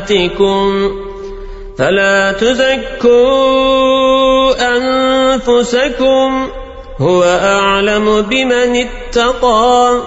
أمهاتكم فلا تزكوا أنفسكم هو أعلم بمن اتقى.